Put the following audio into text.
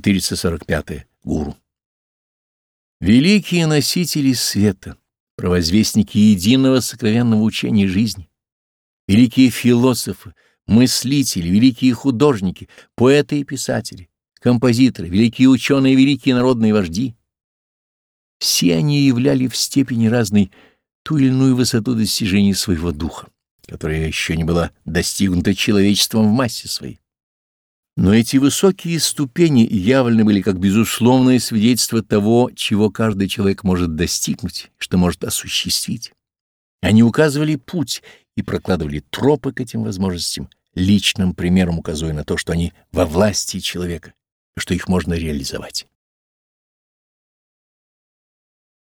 445. Гуру. Великие носители света, провозвестники единого сокровенного учения жизни, великие философы, мыслители, великие художники, поэты и писатели, композиторы, великие ученые, великие народные вожди. Все они являли в степени разной ту или иную высоту достижения своего духа, которая еще не была достигнута человечеством в массе своей. Но эти высокие ступени явлены были как безусловное свидетельство того, чего каждый человек может достигнуть, что может осуществить. Они указывали путь и прокладывали тропы к этим возможностям, личным примером указывая на то, что они во власти человека, что их можно реализовать.